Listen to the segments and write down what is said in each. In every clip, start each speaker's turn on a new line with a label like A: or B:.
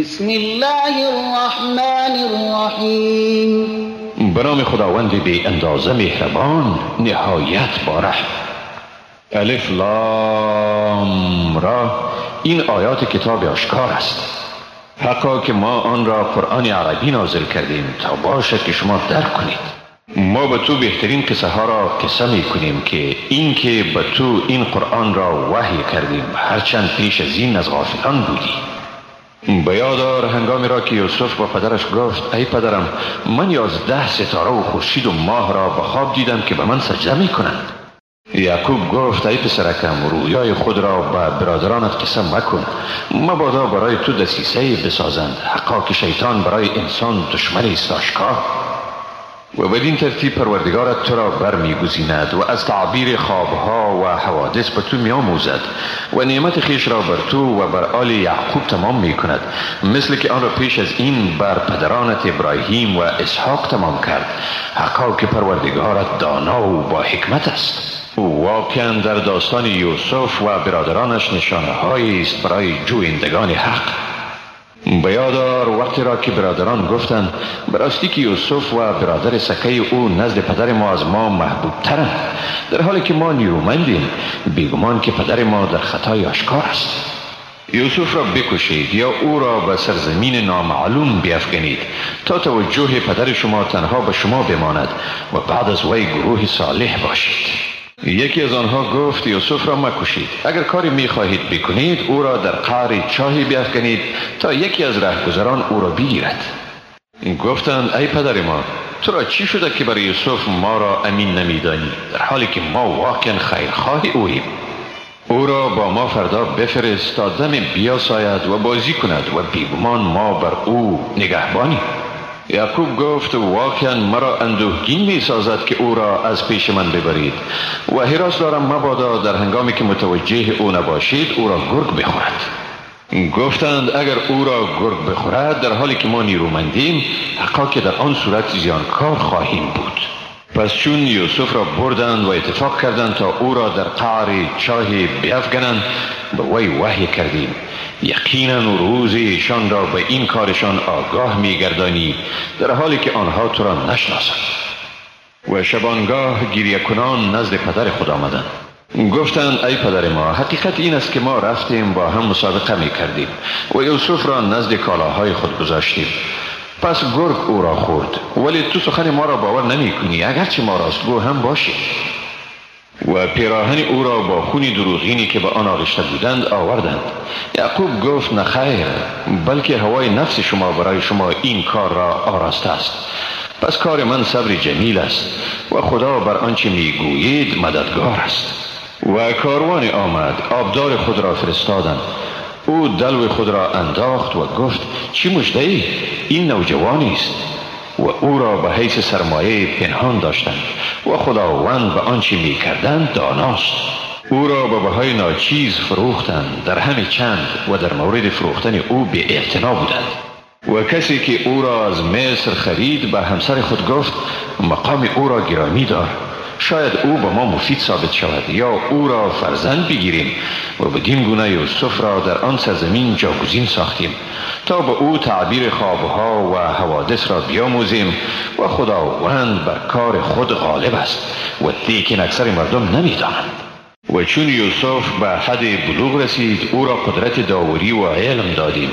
A: بسم الله الرحمن الرحیم
B: برام خداوند بی اندازه مهربان نهایت باره الف لام را. این آیات کتاب آشکار است. حقا که ما آن را قرآن عربی نازل کردیم تا باشد که شما درک کنید. ما به تو بهترین قصه ها را قصه می کنیم که این که به تو این قرآن را وحی کردیم هرچند پیش از این از غافلان بودی. بیادار هنگامی را که یوسف با پدرش گفت ای پدرم من یازده ستاره و خورشید و ماه را به خواب دیدم که به من سجده می کنند یعقوب گفت ای پسرکم رویای خود را به برادرانت قسم مکن. مبادا برای تو دسیسه بسازند. حقا که شیطان برای انسان دشمن است آشکار. و بدین ترتیب پروردگارت تو را برمیگزیند و از تعبیر خوابها و حوادث به تو میآموزد و نعمت خیش را بر تو و بر آل یعقوب تمام می کند مثل که آن را پیش از این بر پدرانت ابراهیم و اسحاق تمام کرد. حقا که پروردگارت دانا و با حکمت است. واقعا در داستان یوسف و برادرانش نشانه است برای جویندگان حق. بیادار وقتی را که برادران گفتند براستی که یوسف و برادر سکه او نزد پدر ما از ما محبوب ترند در حالی که ما نیرومندیم بیگمان که پدر ما در خطای آشکار است. یوسف را بکشید یا او را به سرزمین نامعلوم بیافکنید تا توجه پدر شما تنها به شما بماند و بعد از وی گروه صالح باشید. یکی از آنها گفت یوسف را مکشید. اگر کاری می خواهید بکنید او را در قعر چاهی بیافکنید تا یکی از رهگذران او را بگیرد. گفتند ای پدر ما تو را چی شده که برای یوسف ما را امین نمیدانی؟ در حالی که ما واقعا خیرخواه اویم او را با ما فردا بفرست تا دم بیاساید و بازی کند و بیگمان ما بر او نگهبانیم یعقوب گفت واقعا مرا اندوهگین می سازد که او را از پیش من ببرید. و حراس دارم مبادا در هنگامی که متوجه او نباشید او را گرگ بخورد. گفتند اگر او را گرگ بخورد در حالی که ما نیرومندیم حقا که در آن صورت زیانکار خواهیم بود. پس چون یوسف را بردند و اتفاق کردند تا او را در قعر چاهی بیافگنند به وی وحی کردیم. یقینا روز ایشان را به این کارشان آگاه میگردانی در حالی که آنها تو را نشناسند. و شبانگاه گریه کنان نزد پدر خود آمدند. گفتند ای پدر ما حقیقت این است که ما رفتیم با هم مسابقه می کردیم و یوسف را نزد کالاهای خود گذاشتیم. پس گرگ او را خورد. ولی تو سخن ما را باور نمی کنی اگرچه ما راستگو هم باشی و پیراهن او را با خونی دروغینی که به آن آغشته بودند آوردند. یعقوب گفت نخیر بلکه هوای نفس شما برای شما این کار را آراسته است. پس کار من صبر جمیل است و خدا بر آنچه می‌گویید مددگار است. و کاروان آمد آبدار خود را فرستادند. او دلو خود را انداخت و گفت چی مجده ای؟ این نوجوانی است و او را به حیث سرمایه پنهان داشتند و خداوند به آنچه می کردند داناست. او را به بهای ناچیز فروختند در همه چند و در مورد فروختن او به اعتنا بودند. و کسی که او را از مصر خرید به همسر خود گفت مقام او را گرامی دار. شاید او به ما مفید ثابت شود. یا او را فرزند بگیریم. و بدین گونه یوسف را در آن سرزمین جاگزین ساختیم. تا به او تعبیر خوابها و حوادث را بیاموزیم و خداوند بر کار خود غالب است و دیکن اکثر مردم نمی‌دانند. و چون یوسف به حد بلوغ رسید او را قدرت داوری و علم دادیم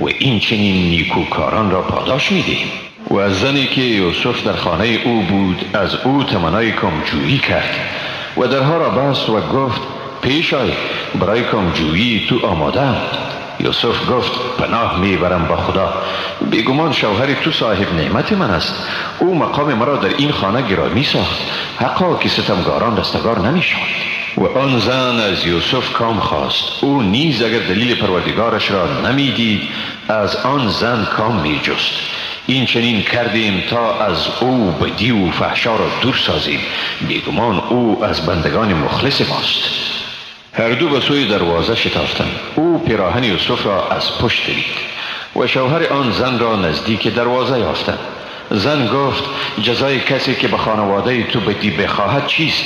B: و این چنین نیکوکاران را پاداش می‌دهیم. و از زنی که یوسف در خانه او بود از او تمنای کمجویی کرد و درها را بست و گفت پیش آی برای کمجویی تو آماده یوسف گفت پناه می‌برم با خدا بیگمان شوهر تو صاحب نعمت من است او مقام مرا در این خانه گرامی ساخت حقا که ستمگاران رستگار نمی‌شد و آن زن از یوسف کام خواست او نیز اگر دلیل پروردگارش را نمی‌دید از آن زن کام می جست این چنین کردیم تا از او بدی و فحشا را دور سازیم. بیگمان او از بندگان مخلص ماست. هر دو به سوی دروازه شتافتند. او پیراهن یوسف را از پشت دید و شوهر آن زن را نزدیک دروازه یافتند. زن گفت جزای کسی که به خانواده تو بدی بخواهد چیست؟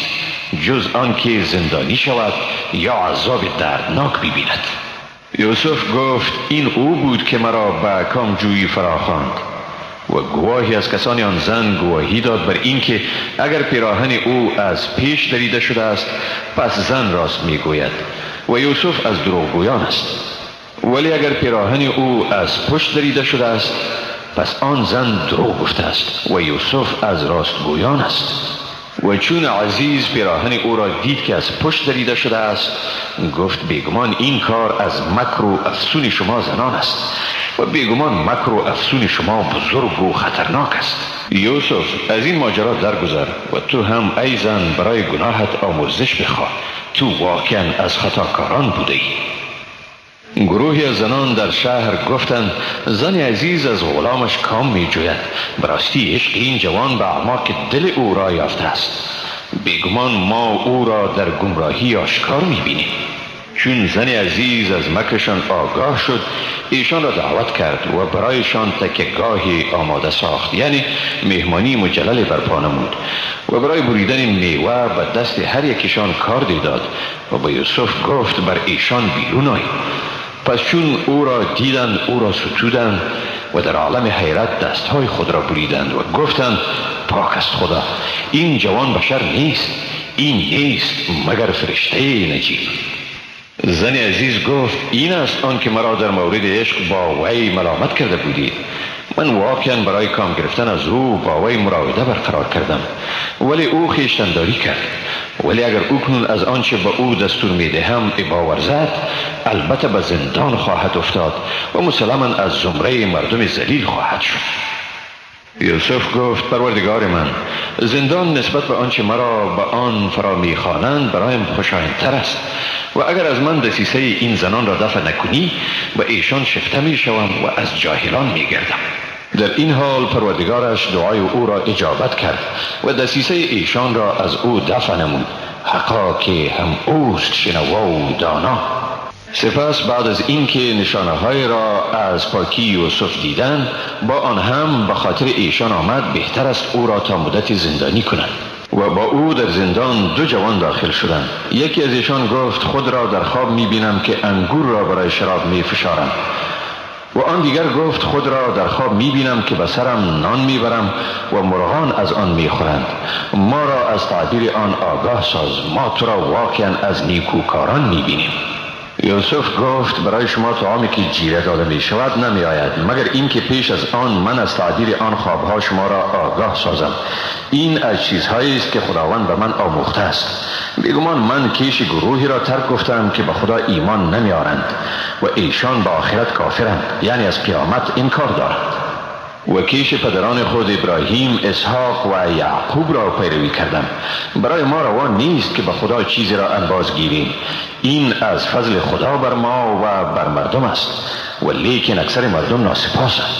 B: جز آنکه زندانی شود یا عذاب دردناک ببیند. یوسف گفت این او بود که مرا به کام جویی فراخواند. و گواهی از کسانی آن زن گواهی داد بر اینکه اگر پیراهن او از پیش دریده شده است پس زن راست می‌گوید و یوسف از دروغگویان است. ولی اگر پیراهن او از پشت دریده شده است پس آن زن دروغ گفته است و یوسف از راستگویان است. و چون عزیز پیراهن او را دید که از پشت دریده شده است گفت بیگمان این کار از مکر و افسون شما زنان است و بیگمان مکر و افسون شما بزرگ و خطرناک است. یوسف از این ماجرا درگذر و تو هم ای زن برای گناهت آمرزش بخواه. تو واقعا از خطاکاران بوده ای گروهی از زنان در شهر گفتند زن عزیز از غلامش کام می جوید براستی عشق این جوان به اعماق دل او را یافته است. بیگمان ما او را در گمراهی آشکار می بینیم چون زن عزیز از مکرشان آگاه شد ایشان را دعوت کرد و برایشان تکگاهی آماده ساخت. یعنی مهمانی مجلل برپا نمود و برای بریدن میوه به دست هر یکیشان کار داد و به یوسف گفت بر ایشان بیرون آید پس چون او را دیدند او را ستودند و در عالم حیرت دستهای خود را بریدند و گفتند پاک است خدا این جوان بشر نیست این نیست مگر فرشته نجیب. زن عزیز گفت این است آن که مرا در مورد عشق با وی ملامت کرده بودید من واقعا برای کام گرفتن از او با وی مراوده برقرار کردم ولی او خیشتنداری کرد. ولی اگر او کنون از آنچه به او دستور میده هم باور البته به زندان خواهد افتاد و مسلما از زمره مردم زلیل خواهد شد. یوسف گفت پروردگار من زندان نسبت به آنچه مرا به آن فرا می‌خوانند برایم خوشایندتر است و اگر از من دسیسه این زنان را دفع نکنی و ایشان شفته می شوم و از جاهلان می گردم در این حال پروردگارش دعای او را اجابت کرد و دسیسه ایشان را از او دفع نمود. حقا که هم اوست شنوا و دانا. سپس بعد از اینکه نشانه های را از پاکی یوسف دیدن با آن هم به خاطر ایشان آمد بهتر است او را تا مدت زندانی کنند. و با او در زندان دو جوان داخل شدند. یکی از ایشان گفت خود را در خواب می بینم که انگور را برای شراب می فشارم و آن دیگر گفت خود را در خواب می بینم که به سرم نان می برم و مرغان از آن می خورند ما را از تعبیر آن آگاه ساز. ما تو را واقعا از نیکوکاران می بینیم یوسف گفت برای شما طعامی که جیره داده می شود نمی آید مگر اینکه پیش از آن من از تعبیر آن خوابها شما را آگاه سازم؟ این از چیزهایی است که خداوند به من آموخته است. بیگمان من کیش گروهی را ترک گفتم که به خدا ایمان نمی آرند و ایشان به آخرت کافرند. یعنی از قیامت انکار دارند. و کیش پدران خود ابراهیم اسحاق و یعقوب را پیروی کردم. برای ما روان نیست که به خدا چیزی را انباز گیریم. این از فضل خدا بر ما و بر مردم است. و لیکن اکثر مردم ناسپاسند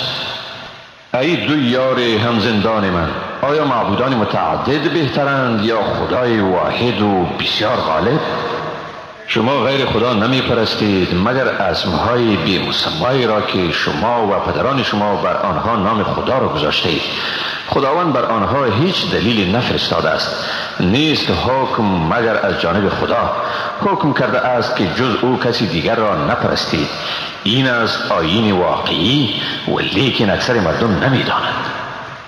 B: ای دو یار هم زندان من آیا معبودان متعدد بهترند یا خدای واحد و بسیار غالب؟ شما غیر خدا نمی پرستید مگر اسمهای بی مسمایی را که شما و پدران شما بر آنها نام خدا را گذاشته خداوند بر آنها هیچ دلیل نفرستاده است. نیست حکم مگر از جانب خدا. حکم کرده است که جز او کسی دیگر را نپرستید. این است آیین واقعی و لیکن اکثر مردم نمی‌دانند.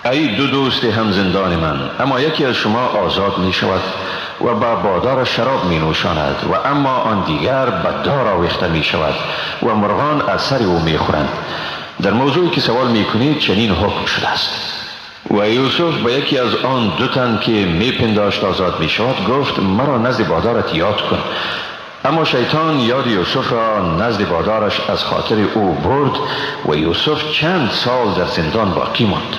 B: ای دو دوست هم زندان من اما یکی از شما آزاد می شود و با بادار شراب می نوشاند. و اما آن دیگر به دار آویخته می شود و مرغان از سر او می خورند. در موضوعی که سوال می کنید چنین حکم شده است. و یوسف به یکی از آن دو تن که می پنداشت آزاد می شود گفت مرا نزد بادارت یاد کن. اما شیطان یاد یوسف را نزد بادارش از خاطر او برد و یوسف چند سال در زندان باقی ماند.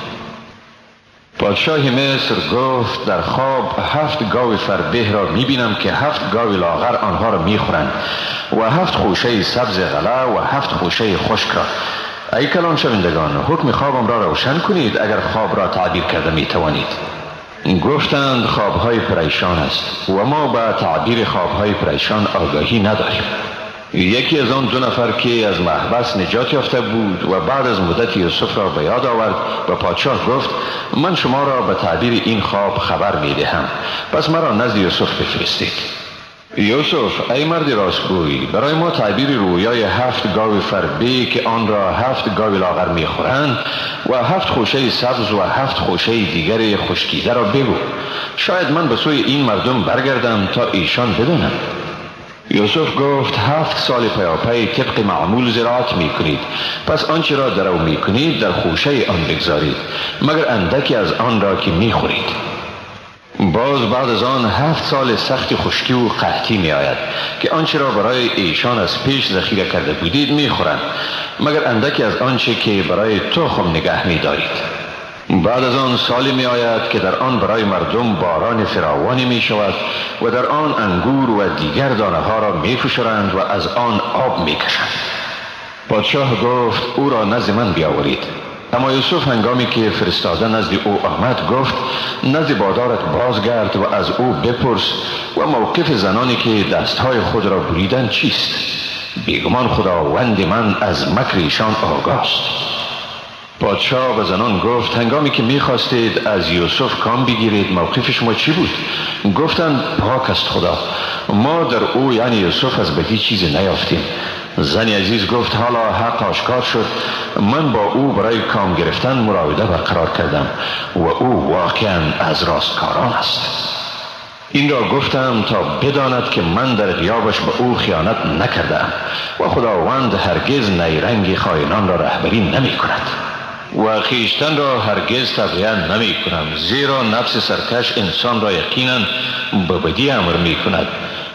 B: پادشاه مصر گفت در خواب هفت گاو فربه را می بینم که هفت گاو لاغر آنها را می خورند و هفت خوشه سبز غله و هفت خوشه خشک را. ای کلان شوندگان حکم خوابم را روشن کنید اگر خواب را تعبیر کرده می توانید گفتند خوابهای پریشان است و ما به تعبیر خوابهای پریشان آگاهی نداریم. یکی از آن دو نفر که از محبس نجات یافته بود و بعد از مدت یوسف را به یاد آورد و پادشاه گفت من شما را به تعبیر این خواب خبر می دهم پس مرا نزد یوسف بفرستید. یوسف ای مرد راستگوی برای ما تعبیر رویای هفت گاوی فربی که آن را هفت گاوی لاغر می‌خورند و هفت خوشه سبز و هفت خوشه دیگر خشکیده را بگو. شاید من به سوی این مردم برگردم تا ایشان بدانم. یوسف گفت هفت سال پیاپی طبق معمول زراعت می کنید پس آنچه را درو می کنید در خوشه آن بگذارید مگر اندکی از آن را که می خورید باز بعد از آن هفت سال سخت خشکی و قحطی می آید که آنچه را برای ایشان از پیش ذخیره کرده بودید می خورند مگر اندکی از آنچه که برای تخم نگه می دارید بعد از آن سالی می آید که در آن برای مردم باران فراوانی می شود و در آن انگور و دیگر دانه ها را می و از آن آب می کشند پادشاه گفت او را نزد من بیاورید. اما یوسف هنگامی که فرستاده نزد او آمد گفت نزد بادارت بازگرد و از او بپرس و موقف زنانی که دستهای خود را بریدن چیست؟ بیگمان خداوند من از مکر ایشان آگاست. پادشاه به زنان گفت هنگامی که می‌خواستید از یوسف کام بگیرید موقف شما چی بود؟ گفتند پاک است خدا. ما در او یعنی یوسف از بدی چیزی نیافتیم. زن عزیز گفت حالا حق آشکار شد. من با او برای کام گرفتن مراوده برقرار کردم و او واقعا از راستکاران است. این را گفتم تا بداند که من در غیابش به او خیانت نکردم و خداوند هرگز نیرنگ خائنان را رهبری نمی کند و خیشتن را هرگز تبعیه نمی کنم زیرا نفس سرکش انسان را یقینا به بدی امر می کند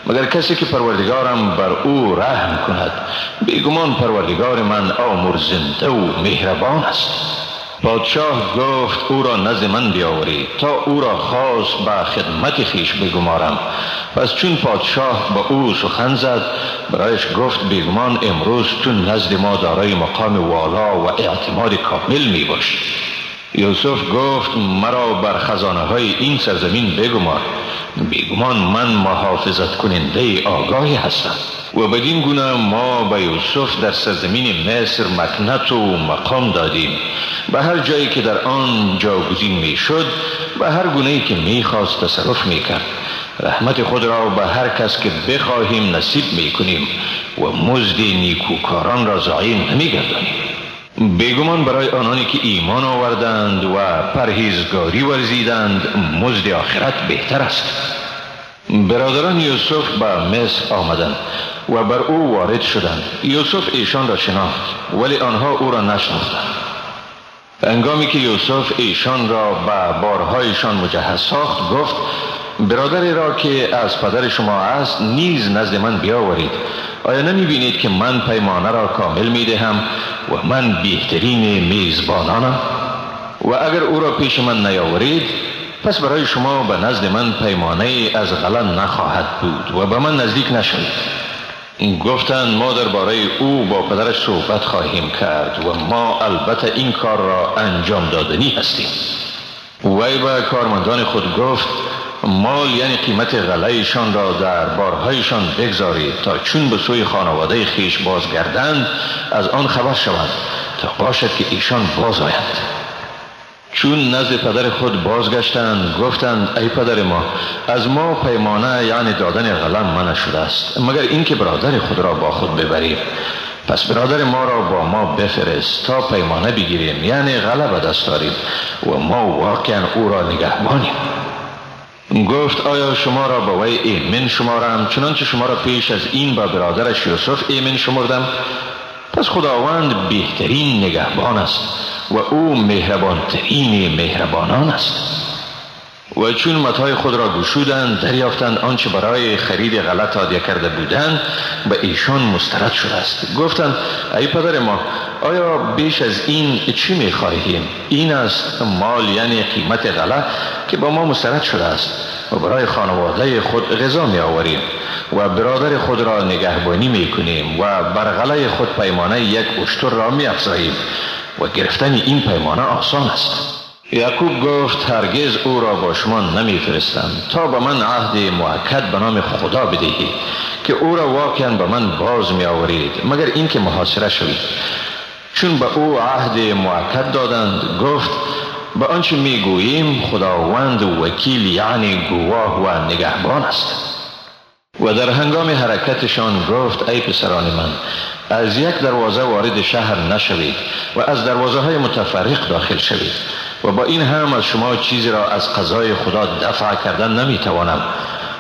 B: مگر کسی که پروردگارم بر او رحم کند؟ بیگمان پروردگار من آمرزنده و مهربان است. پادشاه گفت او را نزد من بیاورید تا او را خاص به خدمت خیش بگمارم. پس چون پادشاه با او سخن زد برایش گفت بیگمان امروز تو نزد ما دارای مقام والا و اعتماد کامل می باش. یوسف گفت مرا بر خزانه های این سرزمین بگمار. بیگمان من محافظت کننده آگاهی هستم. و بدین گونه ما به یوسف در سرزمین مصر مکنت و مقام دادیم. به هر جایی که در آن جاگزین می شد به هر گونه که می خواست تصرف می کرد رحمت خود را به هر کس که بخواهیم نصیب می کنیم و مزد نیکوکاران را ضایع نمی گردانیم بیگمان برای آنانی که ایمان آوردند و پرهیزگاری ورزیدند مزد آخرت بهتر است. برادران یوسف به مصر آمدند و بر او وارد شدند. یوسف ایشان را شناخت ولی آنها او را نشناختند. انگامی که یوسف ایشان را به بارهایشان مجهز ساخت گفت برادری را که از پدر شما است نیز نزد من بیاورید. آیا نمی بینید که من پیمانه را کامل می دهم و من بهترین میزبانانم؟ و اگر او را پیش من نیاورید پس برای شما به نزد من پیمانه از غلن نخواهد بود و به من نزدیک نشوید. گفتند ما درباره او با پدرش صحبت خواهیم کرد و ما البته این کار را انجام دادنی هستیم. وی به کارمندان خود گفت مال یعنی قیمت غلهشان را در بارهایشان بگذارید تا چون به سوی خانواده خیش بازگردند از آن خبر شوند تا باشد که ایشان باز آیند. چون نزد پدر خود بازگشتند گفتند ای پدر ما از ما پیمانه یعنی دادن غلم منع شده است مگر اینکه برادر خود را با خود ببریم؟ پس برادر ما را با ما بفرست تا پیمانه بگیریم یعنی غلب دست داریم و ما واقعا او را نگهبانیم. گفت آیا شما را با وی ایمن شمارم؟ چنانچه شما را پیش از این با برادرش یوسف ایمن شمردم. پس خداوند بهترین نگهبان است و او مهربانترین مهربانان است. و چون متای خود را گشودند دریافتند آنچه برای خرید غلط عادیه کرده بودند به ایشان مسترد شده است. گفتند ای پدر ما آیا بیش از این چی می خواهیم؟ این است مال یعنی قیمت غلط که با ما مسترد شده است. و برای خانواده خود غذا می آوریم و برادر خود را نگهبانی می کنیم و بر غله خود پیمانه یک اشتر را می افزاییم. و گرفتن این پیمانه آسان است. یعقوب گفت هرگز او را با شما نمی فرستم تا به من عهد موکد به نام خدا بدهید که او را واقعا به من باز می آورید مگر اینکه محاصره شوید. چون به او عهد موکد دادند گفت به آنچه می گوییم خداوند وکیل یعنی گواه و نگهبان است. و در هنگام حرکتشان گفت ای پسران من از یک دروازه وارد شهر نشوید و از دروازه های متفرق داخل شوید. و با این هم از شما چیزی را از قضای خدا دفع کردن نمی‌توانم.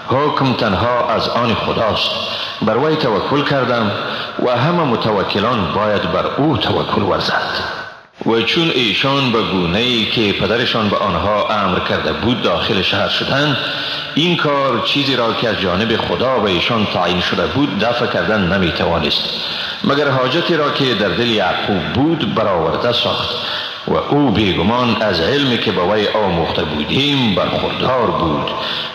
B: حکم تنها از آن خداست. بر وی توکل کردم و همه متوکلان باید بر او توکل ورزند. و چون ایشان به گونه ای که پدرشان به آنها امر کرده بود داخل شهر شدند این کار چیزی را که از جانب خدا و ایشان تعیین شده بود دفع کردن نمی توانست مگر حاجتی را که در دل یعقوب بود برآورده ساخت. و او بیگمان از علمی که به وی آموخته بودیم برخوردار بود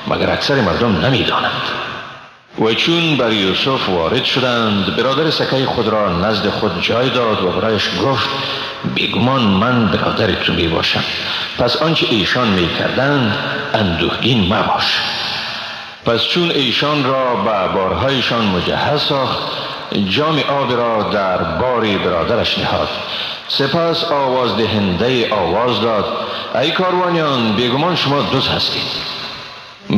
B: مگر اکثر مردم نمی دانند. و چون بر یوسف وارد شدند برادر سکه خود را نزد خود جای داد و برایش گفت بیگمان من برادر تو می باشم پس آنچه ایشان می کردند اندوهگین مباش. پس چون ایشان را به بارهایشان مجهز ساخت جام آب را در باری برادرش نهاد. سپس آواز دهنده آواز داد. ای کاروانیان بیگمان شما دوست هستید.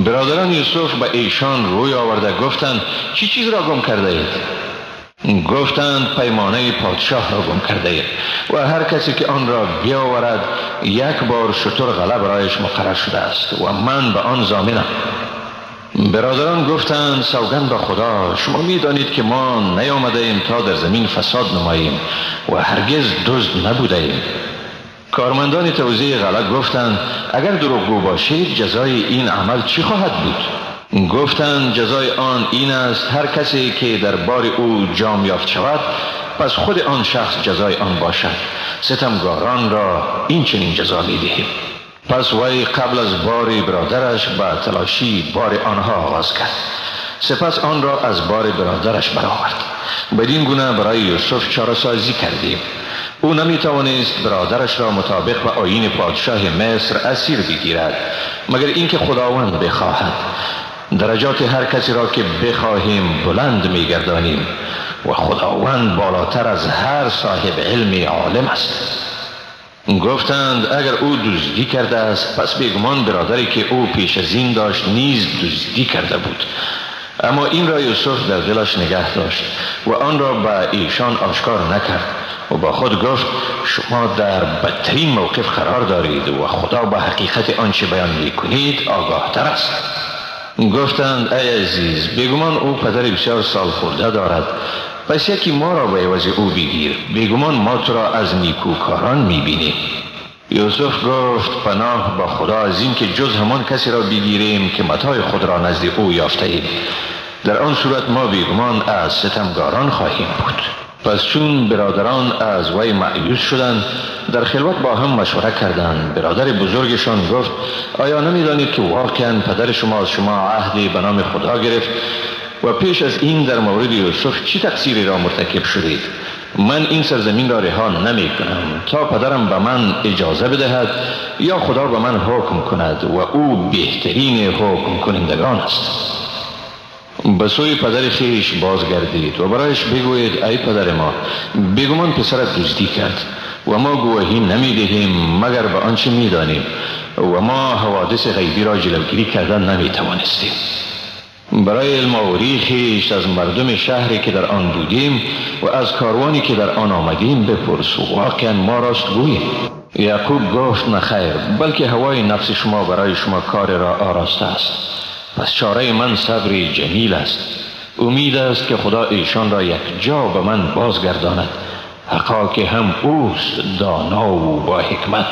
B: برادران یوسف به ایشان روی آورده گفتند چی چیز را گم کرده اید؟ گفتند پیمانه پادشاه را گم کرده اید و هر کسی که آن را بیاورد یک بار شطور غلب رایش مقرر شده است و من به آن زامنم. برادران گفتند سوگند به خدا شما می دانید که ما نیامده ایم تا در زمین فساد نماییم و هرگز دزد نبوده ایم کارمندان توزیع غلط گفتند اگر دروغگو باشید جزای این عمل چی خواهد بود؟ گفتند جزای آن این است هر کسی که در بار او جام یافت شود پس خود آن شخص جزای آن باشد. ستمگاران را این چنین جزا می پس وی قبل از بار برادرش به تلاشی بار آنها آغاز کرد. سپس آن را از بار برادرش برآورد. بدین گونه برای یوسف چاره سازی کردیم. او نمی توانست برادرش را مطابق به آین پادشاه مصر اسیر بگیرد مگر اینکه خداوند بخواهد. درجات هر کسی را که بخواهیم بلند می گردانیم و خداوند بالاتر از هر صاحب علم عالم است. گفتند اگر او دزدی کرده است پس بیگمان برادری که او پیش از این داشت نیز دزدی کرده بود. اما این را یوسف در دلش نگه داشت و آن را به ایشان آشکار نکرد و با خود گفت شما در بدترین موقف قرار دارید و خدا به حقیقت آنچه بیان می کنید آگاه تر است. گفتند ای عزیز بگمان او پدر بسیار سال خورده دارد. پس یکی ما را به عوض او بگیر. بگمان ما تو را از نیکوکاران می بینیم یوسف گفت پناه با خدا از این که جز همان کسی را بگیریم که متای خود را نزد او یافته ایم. در آن صورت ما بیگمان از ستمگاران خواهیم بود. پس چون برادران از وی معیوز شدند در خلوت با هم مشوره کردند. برادر بزرگشان گفت آیا نمی‌دانید که واقعا پدر شما از شما عهدی به نام خدا گرفت؟ و پیش از این در مورد یوسف چی تقصیری را مرتکب شدید؟ من این سرزمین را رها نمی کنم تا پدرم به من اجازه بدهد یا خدا به من حکم کند و او بهترین حکم کنندگان است. به سوی پدر خیش بازگردید و برایش بگوید ای پدر ما بگمان پسرت دزدی کرد و ما گواهی نمی دهیم مگر به آنچه می دانیم و ما حوادث غیبی را جلوگیری کردن نمی توانستیم برای علم خیش از مردم شهری که در آن بودیم و از کاروانی که در آن آمدیم بپرس واقعا ما راست گوییم. یعقوب گفت نخیر بلکه هوای نفس شما برای شما کار را آراسته است. پس چاره من صبری جمیل است. امید است که خدا ایشان را یک جا به من بازگرداند. حقا که هم اوست دانا و با حکمت.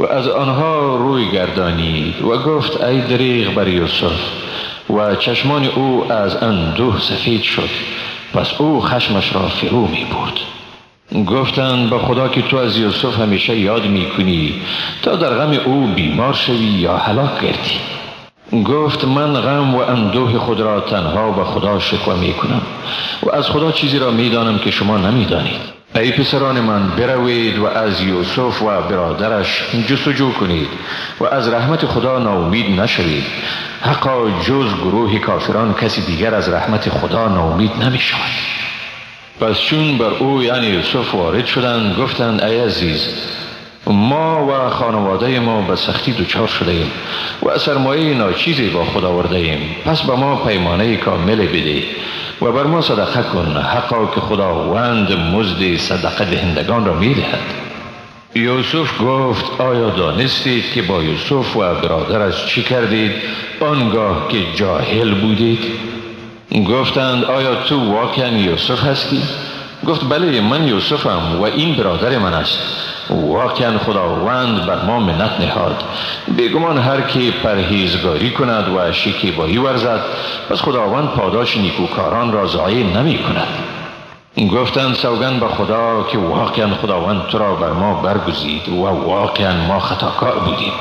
B: و از آنها روی گردانید و گفت ای دریغ بر یوسف و چشمان او از اندوه سفید شد. پس او خشمش را فرو می برد. گفتند به خدا که تو از یوسف همیشه یاد می کنی. تا در غم او بیمار شوی یا هلاک گردی؟ گفت من غم و اندوه خود را تنها به خدا شکوه می کنم و از خدا چیزی را می دانم که شما نمی دانید. ای پسران من بروید و از یوسف و برادرش جستجو کنید و از رحمت خدا ناامید نشوید. حقا جز گروه کافران کسی دیگر از رحمت خدا ناامید نمی شود پس چون بر او یعنی یوسف وارد شدند گفتند ای عزیز ما و خانواده ما به سختی دچار شده ایم و سرمایه ناچیزی با خود آورده ایم پس به ما پیمانه کامل بده و بر ما صدقه کن. حقا که خداوند مزد صدقه دهندگان را می دهد یوسف گفت آیا دانستید که با یوسف و برادرش چی کردید؟ آنگاه که جاهل بودید؟ گفتند آیا تو واقعا یوسف هستی؟ گفت بله من یوسفم و این برادر من است. واقعا خداوند بر ما منت نهاد. بیگمان هر کی پرهیزگاری کند و شکیبایی ورزد پس خداوند پاداش نیکوکاران را ضایع نمی کند. گفتند سوگند به خدا که واقعا خداوند تو را بر ما برگزید و واقعا ما خطاکار بودیم.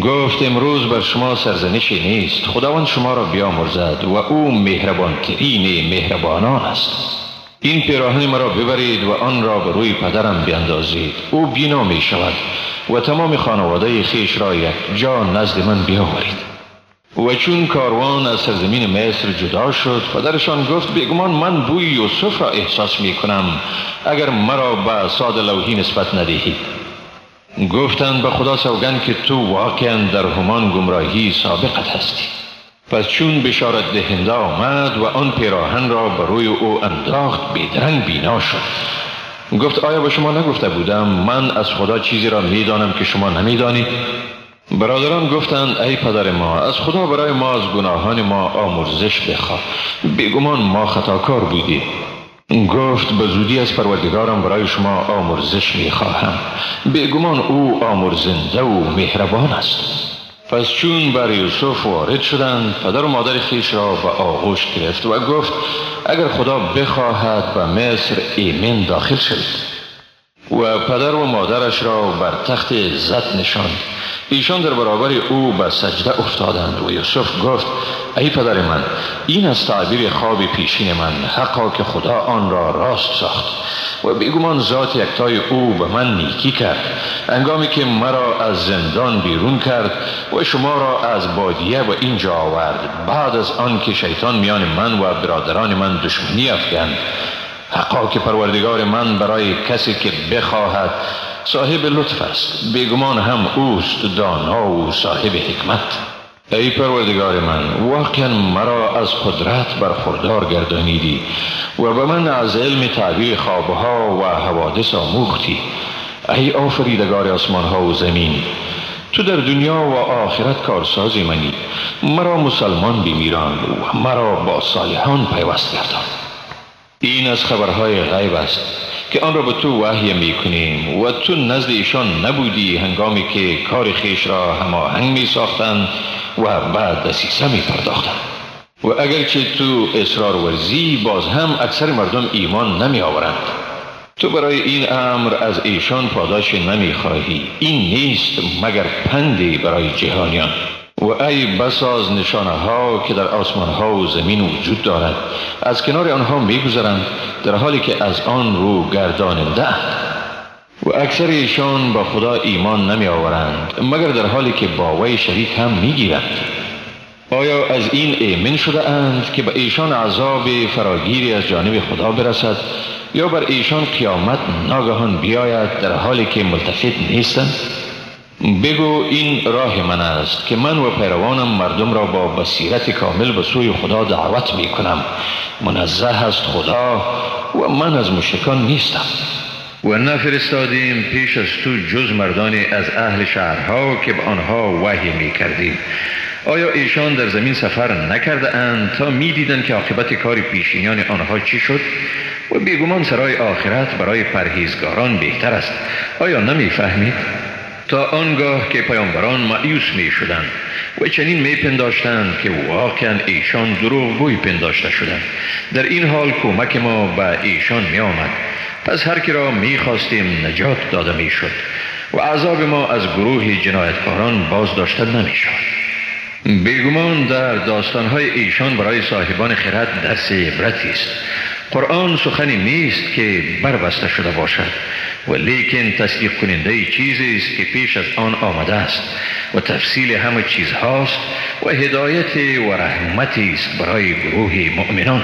B: گفت امروز بر شما سرزنشی نیست. خداوند شما را بیامرزد و او مهربانترین مهربانان است. این پیراهن مرا ببرید و آن را به روی پدرم بیندازید. او بینا می شود و تمام خانواده خیش را یک جا نزد من بیاورید. و چون کاروان از سرزمین مصر جدا شد پدرشان گفت بگمان من بوی یوسف را احساس می کنم اگر مرا به ساد لوحی نسبت ندهید. گفتند به خدا سوگند که تو واقعا در همان گمراهی سابقت هستی. پس چون بشارت دهنده آمد و آن پیراهن را بر روی او انداخت بیدرنگ بینا شد. گفت آیا به شما نگفته بودم من از خدا چیزی را می‌دانم که شما نمی‌دانید؟ برادران گفتند ای پدر ما از خدا برای ما از گناهان ما آمرزش بخواه. بگمان ما خطاکار بودیم. گفت به زودی از پروردگارم برای شما آمرزش می‌خواهم. بگمان او آمرزنده و مهربان است. پس چون بر یوسف وارد شدند پدر و مادر خیش را به آغوش گرفت و گفت اگر خدا بخواهد به مصر ایمن داخل شد و پدر و مادرش را بر تخت عزت نشاند. ایشان در برابر او به سجده افتادند و یوسف گفت ای پدر من این از تعبیر خواب پیشین من حقا که خدا آن را راست ساخت و بیگمان ذات یکتای او به من نیکی کرد. انگامی که مرا از زندان بیرون کرد و شما را از بادیه و اینجا آورد. بعد از آن که شیطان میان من و برادران من دشمنی افکند. حقا که پروردگار من برای کسی که بخواهد صاحب لطف است. بیگمان هم اوست دانا و صاحب حکمت. ای پروردگار من واقعا مرا از قدرت برخوردار گردانیدی و به من از علم تعبیر خوابها و حوادث آموختی. ای آفریدگار آسمان ها و زمین تو در دنیا و آخرت کارسازی منی. مرا مسلمان بمیران و مرا با صالحان پیوست گردان. این از خبرهای غیب است. که آن را به تو وحی می کنیم و تو نزد ایشان نبودی هنگامی که کار خیش را هماهنگ می ساختند و بعد دسیسه می پرداختند و اگرچه تو اصرار ورزی باز هم اکثر مردم ایمان نمی آورند تو برای این امر از ایشان پاداش نمی خواهی این نیست مگر پندی برای جهانیان. و ای بساز نشانه ها که در آسمان ها و زمین وجود دارد. از کنار آنها میگذرند در حالی که از آن رو گرداننده و اکثر ایشان با خدا ایمان نمی آورند مگر در حالی که با وی شریک هم می گیرند آیا از این ایمن شده اند که به ایشان عذاب فراگیری از جانب خدا برسد یا بر ایشان قیامت ناگهان بیاید در حالی که ملتفت نیستند؟ بگو این راه من است که من و پیروانم مردم را با بصیرت کامل به سوی خدا دعوت می کنم منزه است خدا و من از مشکان نیستم. و نفرستادیم پیش از تو جز مردانی از اهل شهرها که به آنها وحی می کردیم آیا ایشان در زمین سفر نکرده اند تا می دیدن که عاقبت کار پیشینیان آنها چی شد؟ و بیگمان سرای آخرت برای پرهیزگاران بهتر است. آیا نمی فهمید؟ تا آنگاه که پیامبران معیوس می شدند و چنین می پنداشتند که واقعا ایشان دروغگوی پنداشته شدند. در این حال کمک ما به ایشان می آمد پس هر کی را می خواستیم نجات داده می شد و عذاب ما از گروه جنایتکاران باز داشته نمی شد بیگمان در داستانهای ایشان برای صاحبان خرد درس عبرتی است. قرآن سخنی نیست که بربسته شده باشد و لیکن تصدیق کننده چیزی است که پیش از آن آمده است و تفصیل همه چیزهاست و هدایت و رحمتی است برای گروه مؤمنان.